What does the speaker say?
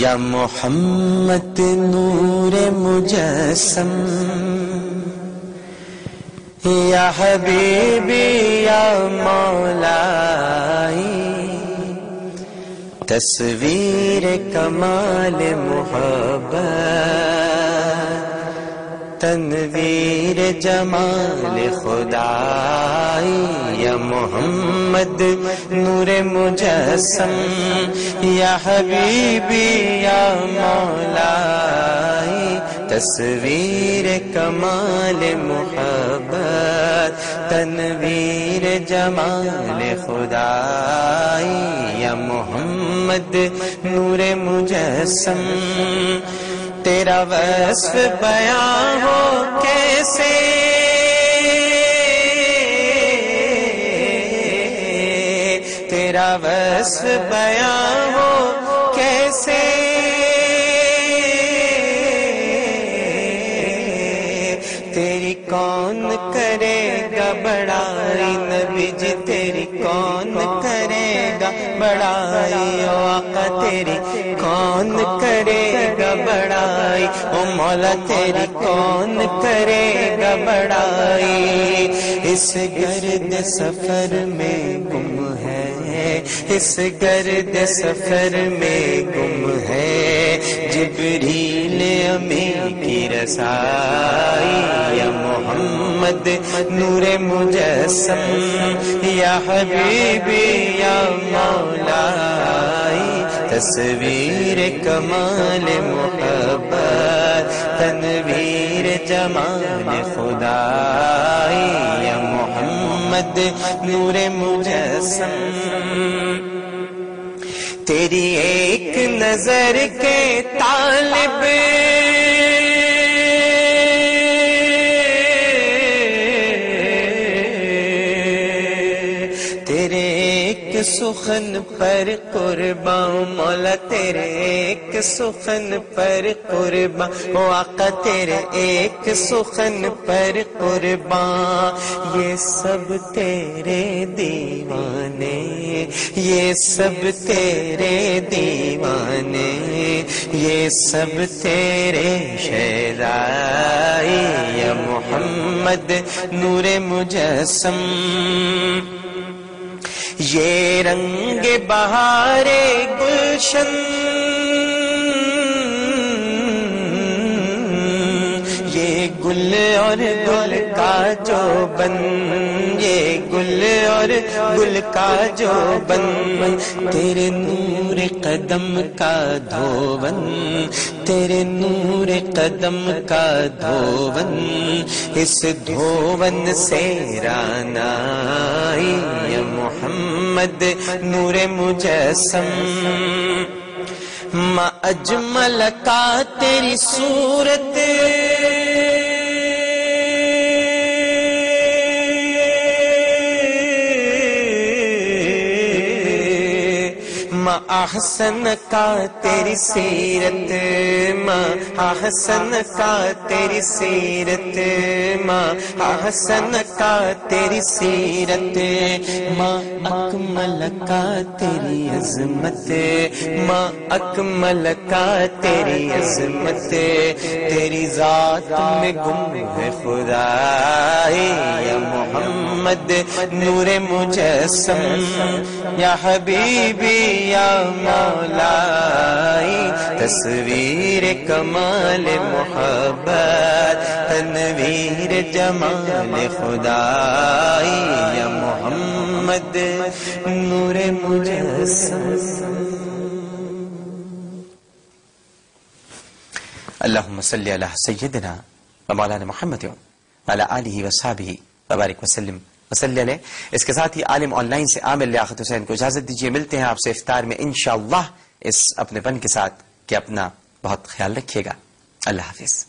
یا محمد نور مجسم یا حبیبی یا مولائی تصویر کمال محبت۔ تنویر جمال خدائی، یا محمد نور مجسم، یا حبیبی، یا مولائی، تصویر کمال محبت، تنویر جمال خدائی، یا محمد نور مجسم تیرا وصف بیان ہو کیسے؟ تیرا وصف بیان ہو کیسے؟ تیری کون کرے گا بڑائی؟ نبی جی تیری کون کرے گا بڑائی؟ او آقا تیری کون کرے گا او مولا تیری کون کرے گا بڑائی؟ اس گرد سفر میں گم ہے، اس گرد سفر میں گم ہے۔ جبریل امی کی رسائی، یا محمد نور مجسم، یا حبیبی، یا مولائی تصویر کمال محبت، تنویر جمال خدا یا محمد نور مجسم۔ تیری ایک نظر کے تال ایک سخن پر قربان، مولا تیرے ایک سخن پر قربان، او آقا تیرے ایک سخن پر قربان۔ یہ سب تیرے دیوانے، یہ سب تیرے دیوانے، یہ سب تیرے شہرائی یا محمد نور مجسم۔ یہ رنگ بہارے گلشن یہ گل اور گل کا جو بن یہ گل اور گل کا جو بن، تیرے نور قدم کا دھوون، تیرے نور قدم کا دھوون، اس دھوون سے رانا محمد نور مجسم۔ ما اجمل کا تیری صورت ما احسن کا تیری سیرت ما احسن کا تیری سیرت ما احسن کا تیری سیرت ما اکمل کا تیری عظمت ما اکمل کا تیری عظمت، تیری ذات میں گم ہے خدا یا محمد نور مجسم. یا حبیبی یا مولائی تصویر کمال محبت تنویر جمال خدائی. یا محمد نور مجسم. اللهم صل على سيدنا ومولانا محمد وعلى آله وصحبه وبارك وسلم. وصلی لیں۔ اس کے ساتھ ہی عالم آن لائن سے عامر لیاقت حسین کو اجازت دیجیے ملتے ہیں آپ سے افطار میں انشاءاللہ۔ اس اپنے پن کے ساتھ کہ اپنا بہت خیال رکھیے گا۔ اللہ حافظ۔